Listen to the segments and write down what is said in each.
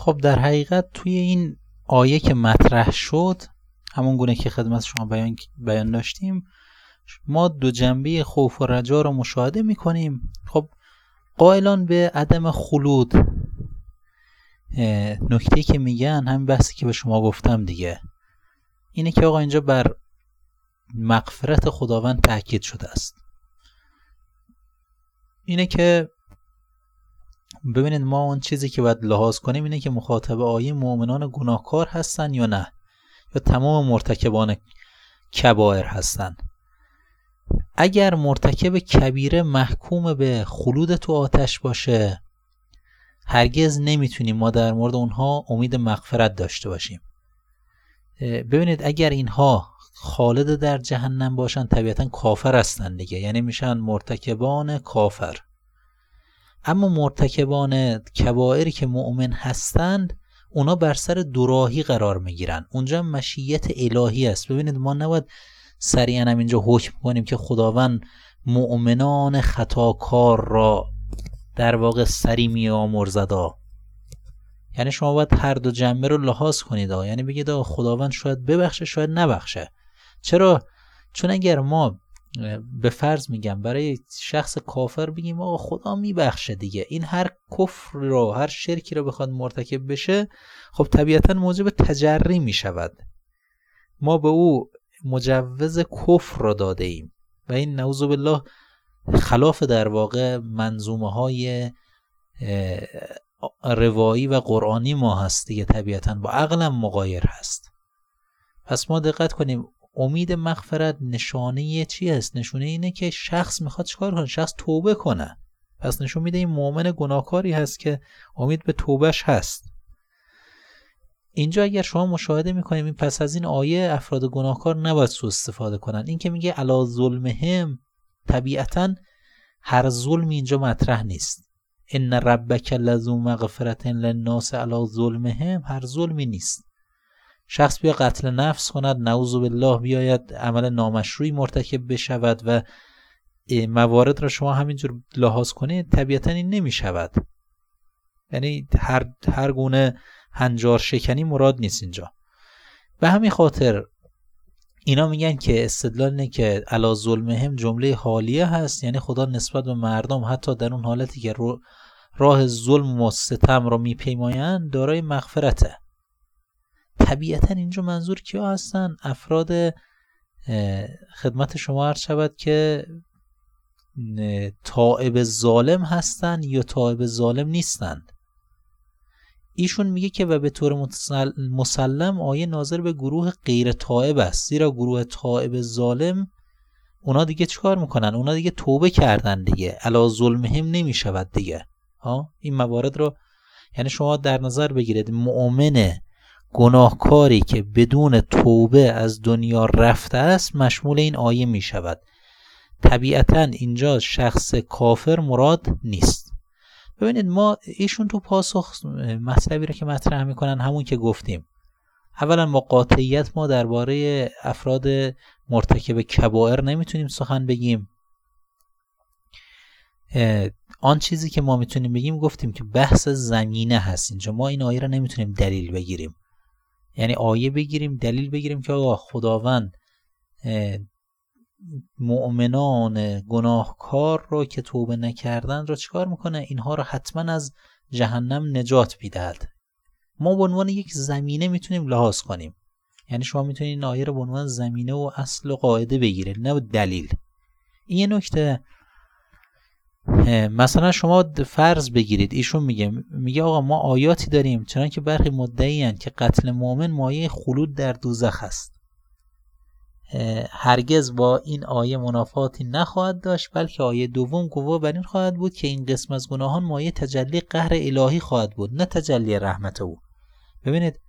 خب در حقیقت توی این آیه که مطرح شد همون گونه که خدمت شما بیان, بیان داشتیم ما دو جنبه خوف و رجا رو مشاهده می‌کنیم. خب قائلان به عدم خلود. نکته که میگن همین بحثی که به شما گفتم دیگه. اینه که آقا اینجا بر مغفرت خداوند تاکید شده است. اینه که ببینید ما اون چیزی که باید لحاظ کنیم اینه که مخاطب آیه مؤمنان گناهکار هستن یا نه؟ یا تمام مرتکبان کبائر هستن؟ اگر مرتکب کبیره محکوم به خلود تو آتش باشه هرگز نمی‌تونیم ما در مورد اونها امید مغفرت داشته باشیم. ببینید اگر اینها خالد در جهنم باشن طبیعتا کافر هستن دیگه. یعنی میشن مرتکبان کافر. اما مرتکبان کبائری که مؤمن هستند اونا بر سر دوراهی قرار می‌گیرن. اونجا مشیت الهی است. ببینید ما نباید سریعا هم اینجا حکم کنیم که خداوند مؤمنان خطاکار را در واقع سری می آمرزدا یعنی شما باید هر دو جنبه رو لحاظ کنید. یعنی بگید خداوند شاید ببخشه شاید نبخشه. چرا؟ چون اگر ما به فرض میگم برای شخص کافر بگیم آقا خدا میبخشه دیگه. این هر کفر رو هر شرکی رو بخواد مرتکب بشه خب طبیعتا موجب تجری می‌شود. ما به او مجوز کفر را داده ایم. و این نعوذ بالله خلاف در واقع منظومه های روایی و قرآنی ما هست دیگه طبیعتا. با عقلم مقایر هست. پس ما دقت کنیم امید مغفرت نشانه چی است نشونه اینه که شخص می‌خواد چیکار کنه؟ شخص توبه کنه. پس نشون میده این مؤمن گناهکاری هست که امید به توبهش هست. اینجا اگر شما مشاهده می‌کنیم این پس از این آیه افراد گناهکار نباید سو استفاده کنن. این که میگه علا ظلمهم طبیعتا هر ظلمی اینجا مطرح نیست. ان ربک لذو مغفرت للناس علا ظلمهم هر ظلمی نیست. شخص بیا قتل نفس کند نعوذ بالله بیاید عمل نامشروعی مرتکب بشود و موارد را شما همینجور لحاظ کنید طبیعتا این نمی شود یعنی هر, هر گونه هنجار شکنی مراد نیست اینجا. به همین خاطر اینا میگن که استدلال اینه که علا ظلمهم جمله حالیه هست یعنی خدا نسبت به مردم حتی در اون حالتی که راه ظلم و ستم را میپیمایند دارای مغفرته. طبیعتا اینجا منظور کیا هستن؟ افراد خدمت شما عرض شود که طائب ظالم هستند یا طائب ظالم نیستند. ایشون میگه که و به طور مسلم آیه ناظر به گروه غیر طائب است. زیرا گروه طائب ظالم اونا دیگه چیکار می‌کنن؟ اونا دیگه توبه کردن دیگه. علا ظلمهم نمی‌شود دیگه. ها؟ این موارد رو یعنی شما در نظر بگیرید. مؤمن گناهکاری که بدون توبه از دنیا رفته است مشمول این آیه می شود. طبیعتا اینجا شخص کافر مراد نیست. ببینید ما ایشون تو پاسخ مطلبی رو که مطرح می‌کنن همون که گفتیم. اولا با قاطعیت ما درباره افراد مرتکب کبائر نمی‌تونیم سخن بگیم. آن چیزی که ما می‌تونیم بگیم گفتیم که بحث زمینه هست اینجا. ما این آیه رو نمی‌تونیم دلیل بگیریم. یعنی آیه بگیریم دلیل بگیریم که آقا خداوند مؤمنان گناهکار رو که توبه نکردن رو چیکار می‌کنه؟ اینها رو حتما از جهنم نجات می‌دهد. ما به عنوان یک زمینه می‌تونیم لحاظ کنیم. یعنی شما می‌تونید این آیه رو به عنوان زمینه و اصل و قاعده بگیرید نه دلیل. این یه نکته. مثلا شما فرض بگیرید ایشون میگه میگه آقا ما آیاتی داریم چنان که برخی مدعی که قتل مؤمن مایه خلود در دوزخ است. هرگز با این آیه منافاتی نخواهد داشت بلکه آیه دوم گواه بر این خواهد بود که این قسم از گناهان مایه تجلی قهر الهی خواهد بود نه تجلی رحمت او. ببینید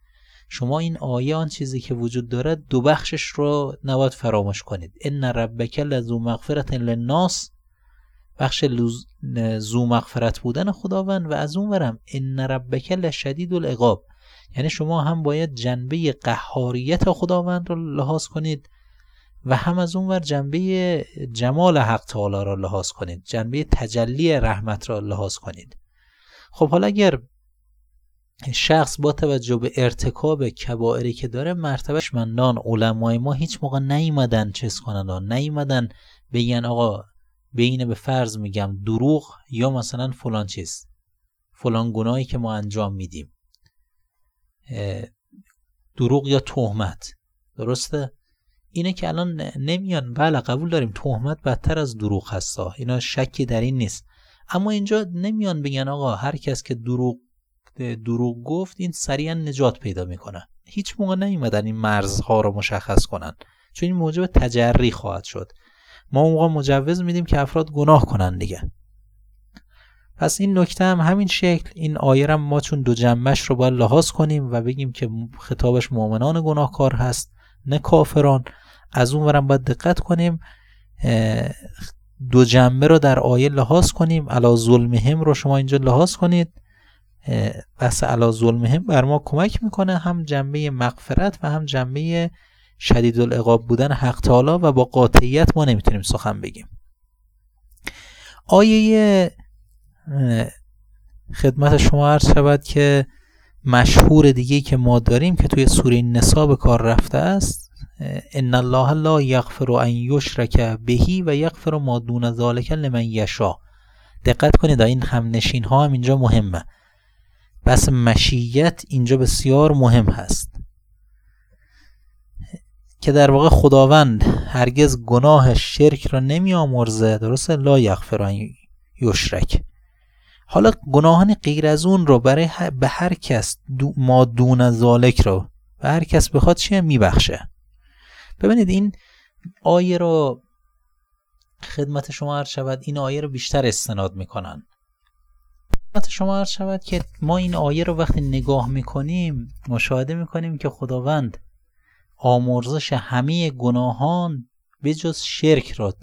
شما این آیه آن چیزی که وجود دارد دو بخشش رو نباید فراموش کنید. ان ربک لذو مغفرت للناس بخش زو مغفرت بودن خداوند و از اون ورم ان ربک لشدید العقاب. یعنی شما هم باید جنبه قهاریت خداوند رو لحاظ کنید و هم از اون ور جنبه جمال حق تعالی را لحاظ کنید. جنبه تجلی رحمت را لحاظ کنید. خب حالا اگر شخص با توجه به ارتکاب کبائری که داره مرتبهش مندان علمای ما هیچ موقع نیومدن چیز کنن نیومدن بگن آقا بین به فرض میگم دروغ یا مثلا فلان چیز فلان گناهی که ما انجام میدیم. دروغ یا تهمت درسته؟ اینه که الان نمیان بله قبول داریم تهمت بدتر از دروغ هستا. اینا شکی در این نیست. اما اینجا نمیان بگن آقا هر کس که دروغ دروغ گفت این سریعا نجات پیدا می‌کنه. هیچ موقع نیومدن این مرزها رو مشخص کنن. چون این موجب تجری خواهد شد. ما موقع مجوز میدیم که افراد گناه کنن دیگه. پس این نکته هم همین شکل این آیه ما چون دو جنبش رو باید لحاظ کنیم و بگیم که خطابش مؤمنان گناهکار هست نه کافران. از اون ورم باید دقت کنیم دو جنبه رو در آیه لحاظ کنیم علا ظلمهم رو شما اینجا لحاظ کنید. بحث علا ظلمهم بر ما کمک می‌کنه هم جنبه مغفرت و هم جنبه شدید العقاب بودن حق تعالی و با قاطعیت ما نمی‌تونیم سخن بگیم. آیه خدمت شما عرض شود که مشهور دیگه که ما داریم که توی سوره نسا به کار رفته است ان الله لا یغفر ان یشرک بهی و یغفر ما دون ذالک لمن یشا دقت کنید این هم نشین ها هم اینجا مهمه. بس مشیت اینجا بسیار مهم هست. که در واقع خداوند هرگز گناه شرک را نمی آمرزه درسته؟ لا یغفر ان یشرک. حالا گناهان غیر از اون رو برای به هر کس ما دون ذالک رو به هر کس بخواد چیه میبخشه؟ ببینید این آیه رو خدمت شما عرض شود این آیه رو بیشتر استناد می‌کنن. خدمت شما عرض شود که ما این آیه رو وقتی نگاه می‌کنیم مشاهده می‌کنیم که خداوند آمرزش همه گناهان به جز شرک را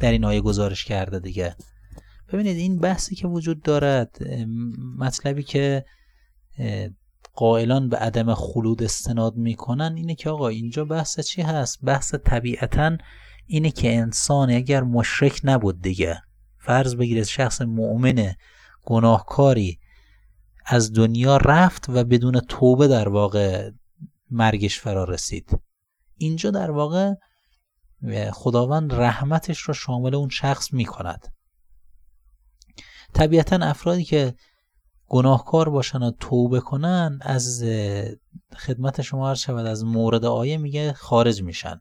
در این آیه گزارش کرده دیگه. ببینید این بحثی که وجود دارد مطلبی که قائلان به عدم خلود استناد می‌کنن اینه که آقا اینجا بحث چی هست؟ بحث طبیعتا اینه که انسان اگر مشرک نبود دیگه فرض بگیرید شخص مؤمن گناهکاری از دنیا رفت و بدون توبه در واقع مرگش فرا رسید. اینجا در واقع خداوند رحمتش رو شامل اون شخص می‌کند. طبیعتا افرادی که گناهکار باشن و توبه کنن از خدمت شما هر شود از مورد آیه میگه خارج میشن.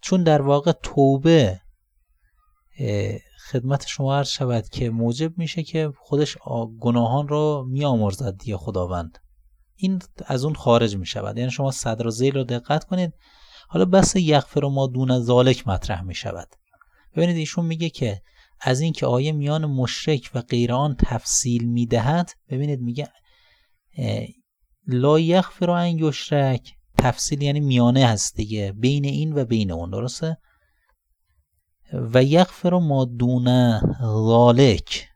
چون در واقع توبه خدمت شما هر شود که موجب میشه که خودش گناهان رو میامرزد دیگه خداوند. این از اون خارج می‌شود. یعنی شما صدر و زیل رو دقت کنید. حالا بس یغفر ما دون ذالک مطرح می‌شود. ببینید ایشون میگه که از اینکه آیه میان مشرک و غیر آن تفصیل می‌دهد ببینید میگه لا یغفر ان یشرک. تفصیل یعنی میانه هست دیگه بین این و بین اون درسته؟ و یغفر ما دون ذالک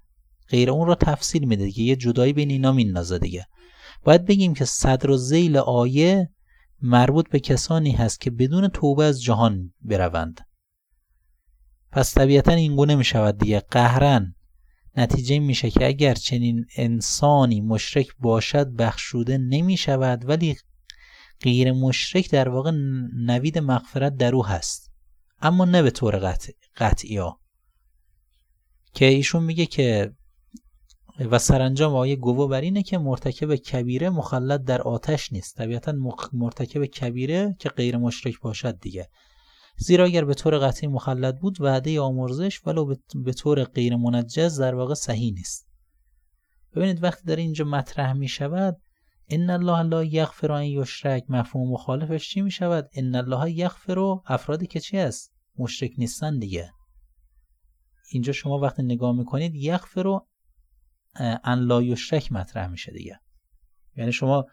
غیر اون را تفصیل میده دیگه یه جدایی بین اینا میندازه دیگه. باید بگیم که صدر و زیل آیه مربوط به کسانی هست که بدون توبه از جهان بروند. پس طبیعتا این گونه می شود دیگه. قهرن نتیجه میشه که اگر چنین انسانی مشرک باشد بخشوده نمی شود ولی غیر مشرک در واقع نوید مغفرت در او هست. اما نه به طور قطع، قطعی ها که ایشون میگه که و سرانجام آیه گوه بر اینه که مرتکب کبیره مخلد در آتش نیست. طبیعتا مرتکب کبیره که غیر مشرک باشد دیگه. زیرا اگر به طور قطعی مخلد بود وعده آمرزش ولو به طور غیر منجز در واقع صحیح نیست. ببینید وقتی در اینجا مطرح می شود ان الله لا یغفر ان یشرک مفهوم مخالفش چی می شود ان الله یغفر افرادی که چی است مشرک نیستن دیگه. اینجا شما وقتی نگاه می‌کنید یغفر ان لا یشرک مطرح میشه دیگه. یعنی شما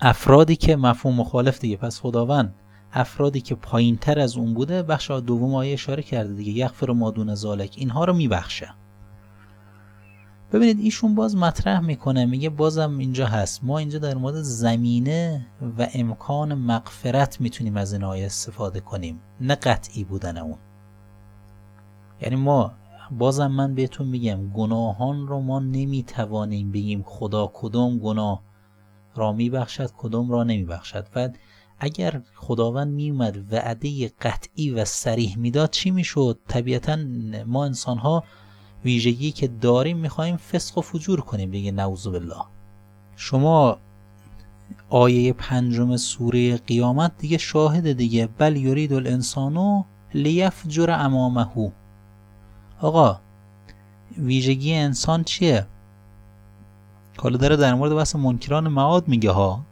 افرادی که مفهوم مخالف دیگه پس خداوند افرادی که پایین تر از اون بوده بخش دوم آیه اشاره کرده دیگه یغفر ما دون ذالک اینها رو میبخشه. ببینید ایشون باز مطرح می‌کنه میگه بازم اینجا هست. ما اینجا در مورد زمینه و امکان مغفرت می‌تونیم از این آیه استفاده کنیم. نه قطعی بودن اون. یعنی ما بازم من بهتون میگم گناهان رو ما نمی‌توانیم بگیم خدا کدام گناه را میبخشد کدام را نمیبخشد. و اگر خداوند میومد وعده قطعی و سریح می‌داد چی می‌شد؟ طبیعتا ما انسان ها ویژگی که داریم می‌خوایم فسق و فجور کنیم دیگه نعوذ بالله. شما آیه پنجم سوره قیامت دیگه شاهد دیگه. بل یرید الانسانو لیفجر امامه. آقا ویژگی انسان چیه؟ حالا داره در مورد بحث منکران معاد میگه ها.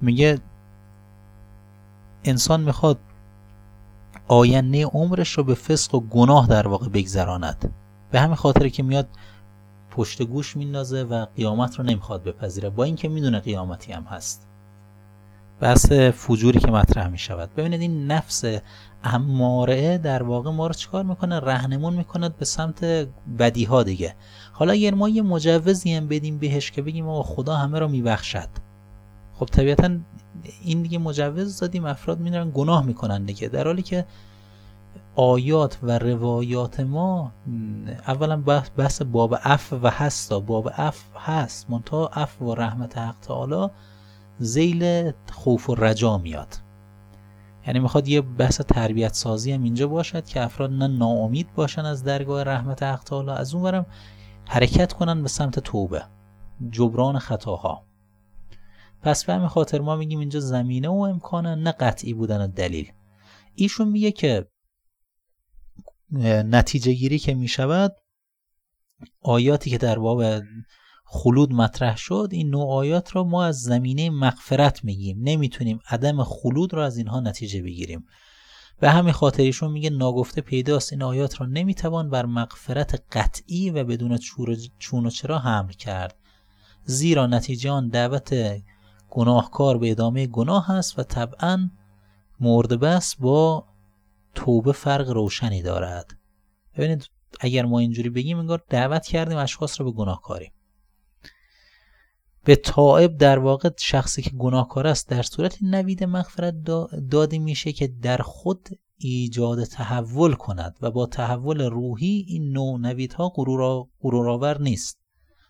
میگه انسان می‌خواد آینده عمرش رو به فسق و گناه در واقع بگذراند. به همین خاطر که میاد پشت گوش میندازه و قیامت رو نمی‌خواد بپذیره. با اینکه می‌دونه قیامتی هم هست. بحث فجوری که مطرح می‌شود. ببینید این نفس اماره در واقع ما رو چیکار می‌کنه؟ رهنمون می‌کند به سمت بدی ها دیگه. حالا اگر ما یه مجوزی هم بدیم بهش که بگیم آقا خدا همه رو میبخشد. خب طبیعتا این دیگه مجوز دادیم افراد میرن گناه می‌کنن دیگه. در حالی که آیات و روایات ما اولا بحث باب عفو هستا باب عفو هست. منتها عفو و رحمت حق تعالی ذیل خوف و رجا میاد. یعنی می‌خواد یه بحث تربیت سازی هم اینجا باشد که افراد نه ناامید باشن از درگاه رحمت حق تعالی از اون حرکت کنن به سمت توبه. جبران خطاها. پس به همین خاطر ما میگیم اینجا زمینه و امکانه نه قطعی بودن دلیل. ایشون میگه که نتیجه گیری که می‌شود آیاتی که در باب خلود مطرح شد این نوع آیات را ما از زمینه مغفرت میگیم. نمی‌تونیم عدم خلود را از اینها نتیجه بگیریم. به همین خاطرشون میگه ناگفته پیداست این آیات را نمی‌توان بر مغفرت قطعی و بدون چون و چرا حمل کرد. زیرا نتیجه آن دعوت گناهکار به ادامه گناه است و طبعا مورد بس با توبه فرق روشنی دارد. ببینید اگر ما اینجوری بگیم انگار دعوت کردیم اشخاص رو به گناهکاری به تائب در واقع شخصی که گناهکار است در صورت نوید مغفرت داده میشه که در خود ایجاد تحول کند و با تحول روحی این نوع نویدها غرورآور نیست.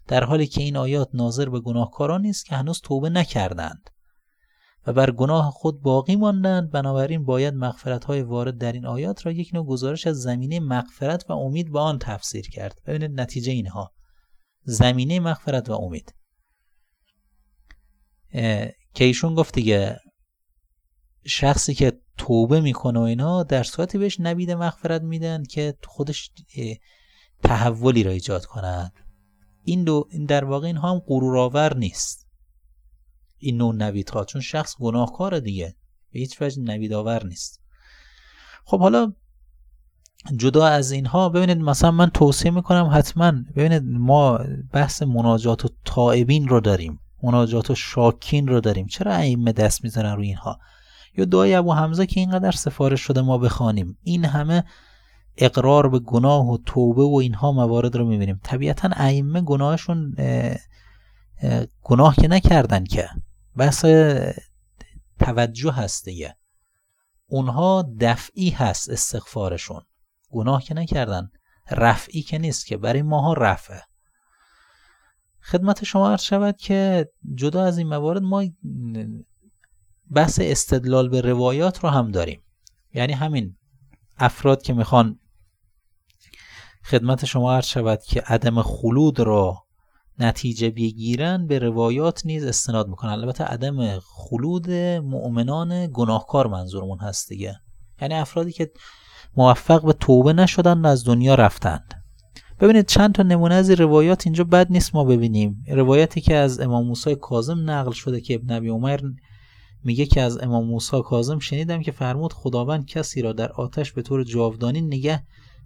در حالی که این آیات ناظر به گناهکاران نیست که هنوز توبه نکردند و بر گناه خود باقی ماندند بنابراین باید مغفرت های وارد در این آیات را یک نوع گزارش از زمینه مغفرت و امید به آن تفسیر کرد. ببینید نتیجه اینها. زمینه مغفرت و امید. که ایشون گفت دیگه شخصی که توبه می‌کنه و اینا در صورتی بهش نبید مغفرت میدن که خودش تحولی را ایجاد کند. این, دو این در واقع اینها هم غرورآور نیست. این نوع نویدها چون شخص گناهکار دیگه به هیچ وجه نویدآور نیست. خب حالا جدا از اینها ببینید مثلا من توصیه می‌کنم حتما ببینید ما بحث مناجات و تائبین رو داریم. مناجات و شاکین رو داریم. چرا ائمه دست می‌زنن روی اینها؟ یا دعای ابو حمزه که اینقدر سفارش شده ما بخوانیم. این همه اقرار به گناه و توبه و اینها موارد رو می‌بینیم. طبیعتا ائمه گناهشون گناه که نکردن که. بحث توجه هست دیگه. اونها دفعی هست استغفارشون. گناه که نکردن. رفعی که نیست که. برای ماها رفعه. خدمت شما عرض شود که جدا از این موارد ما بحث استدلال به روایات رو هم داریم. یعنی همین افراد که می‌خوان خدمت شما عرض شود که عدم خلود را نتیجه بگیرن به روایات نیز استناد می‌کنن. البته عدم خلود مؤمنان گناهکار منظورمون هست دیگه. یعنی افرادی که موفق به توبه نشدن از دنیا رفتند. ببینید چند تا نمونه از روایات اینجا بد نیست ما ببینیم. روایتی که از امام موسی کاظم نقل شده که ابن ابی عمر میگه که از امام موسی کاظم شنیدم که فرمود خداوند کسی را در آتش به طور جاودانی نگه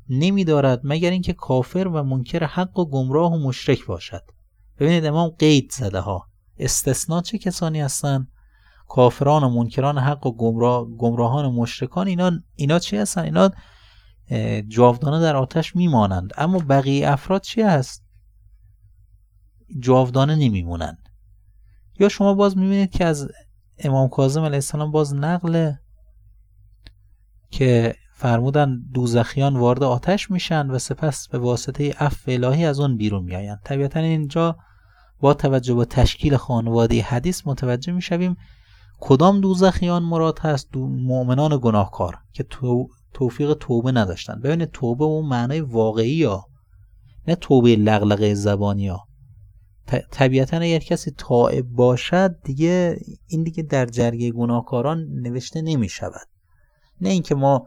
نمیدارد مگر اینکه کافر و منکر حق و گمراه و مشرک باشد. ببینید امام قید زده ها استثنا چه کسانی هستن؟ کافران و منکران حق و گمراه گمراهان و مشرکان اینا اینا چی هستن؟ اینا جاودانه در آتش میمانند. اما بقیه افراد چی هست؟ جاودانه نمیمونند. یا شما باز می‌بینید که از امام کاظم علیه السلام باز نقل که فرمودن دوزخیان وارد آتش میشن و سپس به واسطه عفو الهی از اون بیرون میآیند. طبیعتا اینجا با توجه به تشکیل خانواده حدیث متوجه می‌شویم کدام دوزخیان مراد هست؟ دو مؤمنان گناهکار که تو توفیق توبه نداشتن. ببینید توبه اون معنای واقعی ها نه توبه لغلقه زبانی ها. طبیعتا اگر کسی تائب باشد دیگه این دیگه در جرگه گناهکاران نوشته نمی شود نه اینکه ما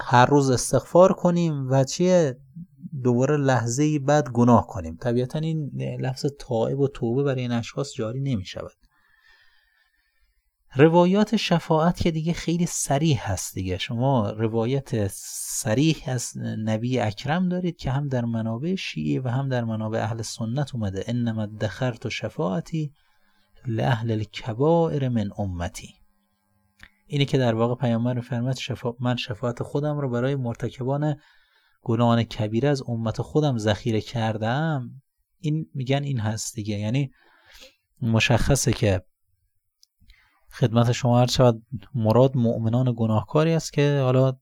هر روز استغفار کنیم و چیه؟ دوباره لحظه بعد گناه کنیم. طبیعتا این لفظ تائب و توبه برای این اشخاص جاری نمی شود روایات شفاعت که دیگه خیلی سریح هست دیگه. شما روایت سریح از نبی اکرم دارید که هم در منابع شیعه و هم در منابع اهل سنت اومده. انما دخرت و شفاعتی لأهل الکبائر من امتی. اینی که در واقع پیامبر فرمت شفا... من شفاعت خودم رو برای مرتکبان گناهان کبیره از امت خودم ذخیره کردم. این میگن این هست دیگه. یعنی مشخصه که خدمت شما هر شود مراد مؤمنان گناهکاری است که حالا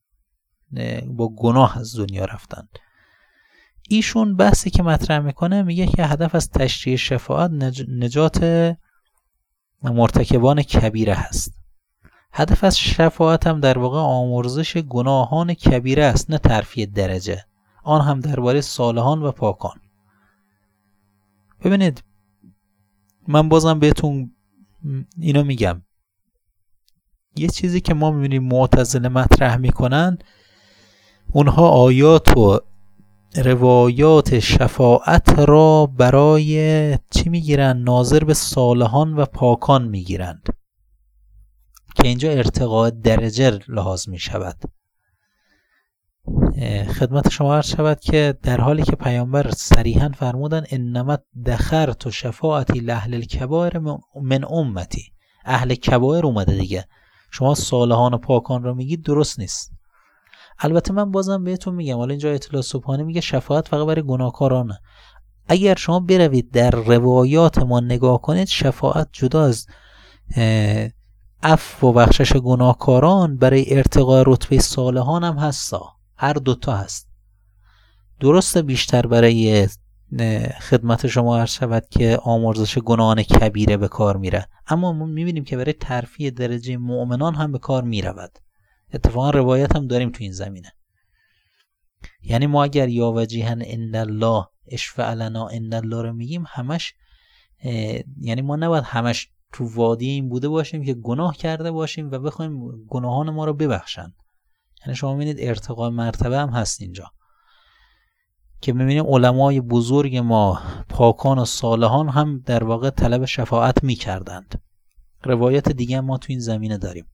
با گناه از دنیا رفتند. ایشون بحثی که مطرح می‌کنه میگه که هدف از تشریع شفاعت نجات مرتکبان کبیره هست هدف از شفاعت هم در واقع آمرزش گناهان کبیره است نه ترفیع درجه. آن هم درباره صالحان و پاکان. ببینید من بازم بهتون اینو میگم. یه چیزی که ما می‌بینیم معتزله مطرح می‌کنن اونها آیات و روایات شفاعت را برای چی می‌گیرن؟ ناظر به صالحان و پاکان می‌گیرند. که اینجا ارتقاء درجه لحاظ می شود خدمت شما عرض شود که در حالی که پیامبر صریحا فرمودن انما دخرت و شفاعتی لحل الکبائر من امتی. اهل کبائر اومده دیگه. شما صالحان و پاکان رو میگید درست نیست. البته من بازم بهتون میگم حالا اینجا اطلاع صبحانه میگه شفاعت فقط برای گناهکارانه. اگر شما بروید در روایات ما نگاه کنید شفاعت جدا از اف و بخشش گناهکاران برای ارتقاء رتبه صالحان هم هستا. هر دوتا هست. درست بیشتر برای خدمت شما عرض شود که آمرزش گناهان کبیره به کار میره. اما ما می‌بینیم که برای ترفیع درجه مؤمنان هم به کار می‌رود. اتفاقا روایت هم داریم تو این زمینه. یعنی ما اگر یا وجیهن ان الله اشفع لنا ان الله رو میگیم همش یعنی ما نباید همش تو وادی این بوده باشیم که گناه کرده باشیم و بخوایم گناهان ما رو ببخشن. یعنی شما می‌بینید ارتقای مرتبه هم هست اینجا. که می‌بینیم علمای بزرگ ما پاکان و صالحان هم در واقع طلب شفاعت می‌کردند. روایت دیگه ما تو این زمینه داریم.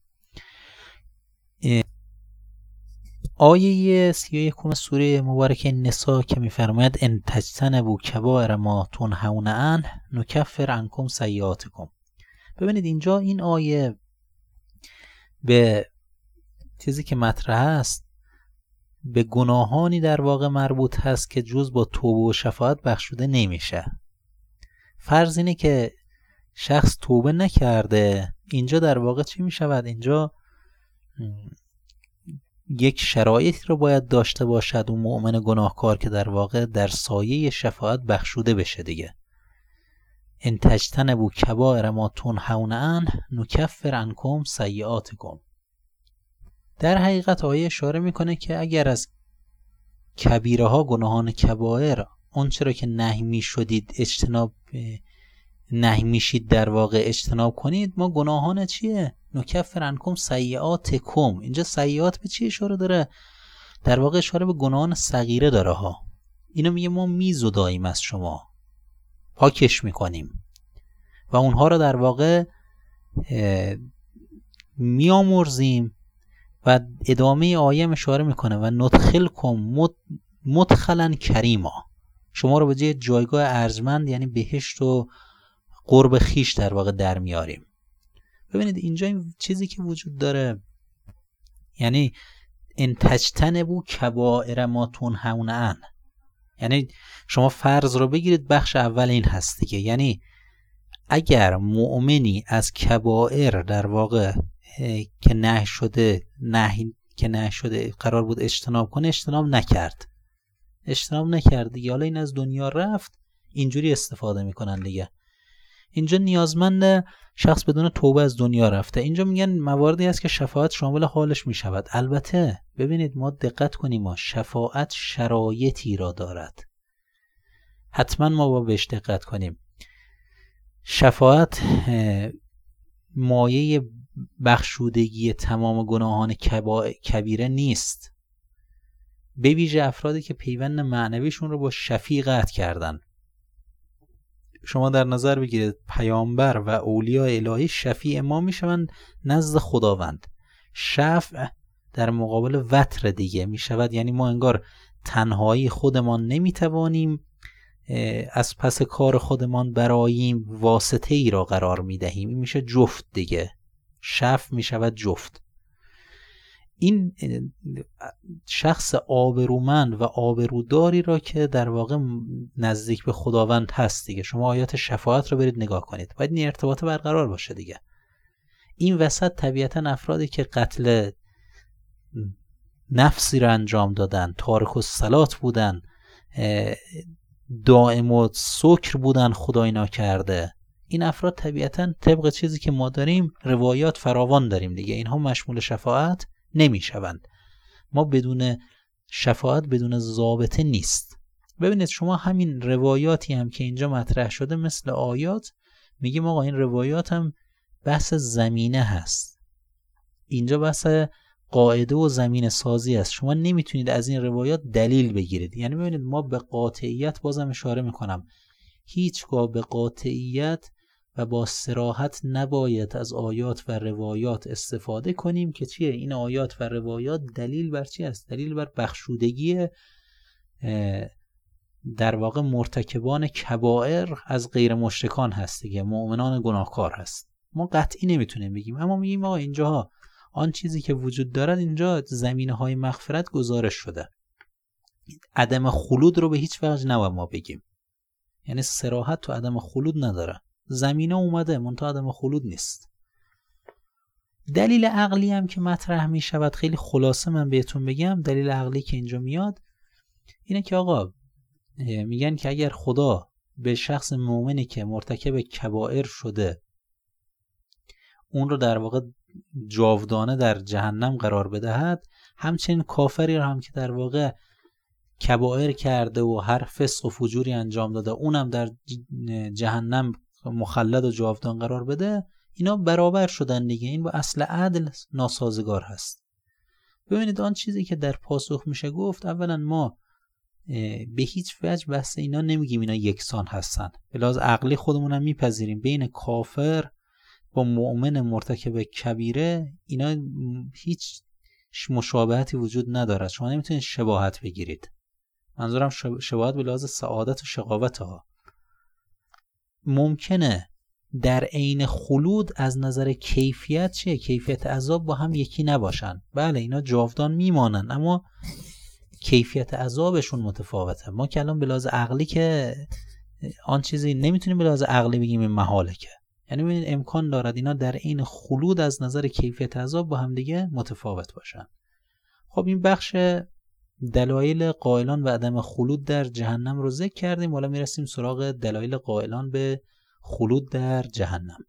آیه سی و یکم سوره مبارکه نسا که میفرماید ان تجتنبوا کبائر ما تنهون عنه نکفر عنکم سیئاتکم. ببینید اینجا این آیه به چیزی که مطرح است به گناهانی در واقع مربوط هست که جز با توبه و شفاعت بخشوده نمیشه. فرض اینه که شخص توبه نکرده اینجا در واقع چی می شود اینجا یک شرایط رو باید داشته باشد و مؤمن گناهکار که در واقع در سایه شفاعت بخشوده بشه دیگه. ان تجتنبوا کبائر ما تنهون عنه نکفر عنکم سیئاتکم. در حقیقت آیه اشاره می‌کنه که اگر از کبیره ها گناهان کبائر اون چرا که نهی می‌شدید اجتناب نهی میشید در واقع اجتناب کنید ما گناهان چیه؟ نکفر عنکم سیئاتکم. اینجا سیئات به چی اشاره داره؟ در واقع اشاره به گناهان صغیره داره ها. اینو میگه ما میزداییم از شما. پاکش می‌کنیم. و اونها رو در واقع میامرزیم و ادامه آیه اشاره می‌کنه و ندخل کن مدخلا کریما. شما رو به جای جایگاه ارجمند یعنی بهشت و قرب خیش در واقع در میاریم. ببینید اینجا این چیزی که وجود داره یعنی ان تجتنبو کبائر ما تنهون یعنی شما فرض رو بگیرید بخش اول این هست دیگه. یعنی اگر مؤمنی از کبائر در واقع که نه شده نه که نشده قرار بود اجتناب کنه اجتناب نکرد. اجتناب نکرد دیگه. حالا این از دنیا رفت اینجوری استفاده می‌کنن دیگه. اینجا نیازمند شخص بدون توبه از دنیا رفته. اینجا میگن مواردی هست که شفاعت شامل حالش می‌شود. البته ببینید ما دقت کنیم ما شفاعت شرایطی را دارد. حتما ما با بهش دقت کنیم. شفاعت مایه بخشودگی تمام گناهان کبیره نیست. به ویژه افرادی که پیوند معنویشون رو با شفیع قطع کردن. شما در نظر بگیرید پیامبر و اولیاء الهی شفیع ما می‌شوند نزد خداوند. شفع در مقابل وطر دیگه می‌شود. یعنی ما انگار تنهایی خودمان نمی‌توانیم از پس کار خودمان براییم واسطه ای را قرار می‌دهیم. این میشه جفت دیگه. شف می‌شود جفت. این شخص آبرومند و آبروداری را که در واقع نزدیک به خداوند هست دیگه. شما آیات شفاعت رو برید نگاه کنید. باید این ارتباط برقرار باشه دیگه. این وسط طبیعتا افرادی که قتل نفسی را انجام دادن تارک و سلات بودن دائم و سکر بودن خدای کرده این افراد طبیعتا طبق چیزی که ما داریم روایات فراوان داریم دیگه. اینها مشمول شفاعت نمی‌شوند. ما بدون شفاعت بدون ضابطه نیست. ببینید شما همین روایاتی هم که اینجا مطرح شده مثل آیات میگیم آقا این روایات هم بحث زمینه هست. اینجا بحث قاعده و زمین سازی است. شما نمی‌تونید از این روایات دلیل بگیرید. یعنی ببینید ما به قاطعیت بازم اشاره می‌کنم. هیچگاه به قاطعیت و با سراحت نباید از آیات و روایات استفاده کنیم که چیه؟ این آیات و روایات دلیل بر چی است؟ دلیل بر بخشودگی در واقع مرتکبان کبائر از غیر مشرکان هست دیگه مؤمنان گناهکار هست. ما قطعی نمی‌تونیم بگیم اما میگیم آقا اینجاها آن چیزی که وجود دارد اینجا زمینه های مغفرت گزارش شده. عدم خلود رو به هیچ وجه نباید ما بگیم. یعنی سراحت تو عدم خلود نداره. زمینه اومده منتها عدم خلود نیست. دلیل عقلی هم که مطرح می شود خیلی خلاصه من بهتون بگم دلیل عقلی که اینجا میاد اینه که آقا میگن که اگر خدا به شخص مؤمنی که مرتکب کبائر شده اون رو در واقع جاودانه در جهنم قرار بدهد همچنین کافری رو هم که در واقع کبائر کرده و هر فسق و فجوری انجام داده اونم در جهنم مخلد و جاودان قرار بده اینا برابر شدن دیگه. این با اصل عدل ناسازگار هست. ببینید آن چیزی که در پاسخ میشه گفت اولا ما به هیچ وجه بحث اینا نمیگیم اینا یکسان هستن. به لحاظ عقلی خودمون هم میپذیریم. بین کافر با مؤمن مرتکب کبیره اینا هیچ مشابهتی وجود ندارد. شما نمی‌تونید شباهت بگیرید. منظورم شباهت به لحاظ سعادت و شقاوت ها. ممکنه در عین خلود از نظر کیفیت چیه؟ کیفیت عذاب با هم یکی نباشن. بله اینا جاودان میمانن اما کیفیت عذابشون متفاوته. ما که الان به عقلی که آن چیزی نمی‌تونیم به عقلی بگیم این محاله که. یعنی ببینید امکان دارد اینا در عین خلود از نظر کیفیت عذاب با هم دیگه متفاوت باشن. خب این بخش دلایل قائلان و عدم خلود در جهنم رو ذکر کردیم. حالا می‌رسیم سراغ دلایل قائلان به خلود در جهنم.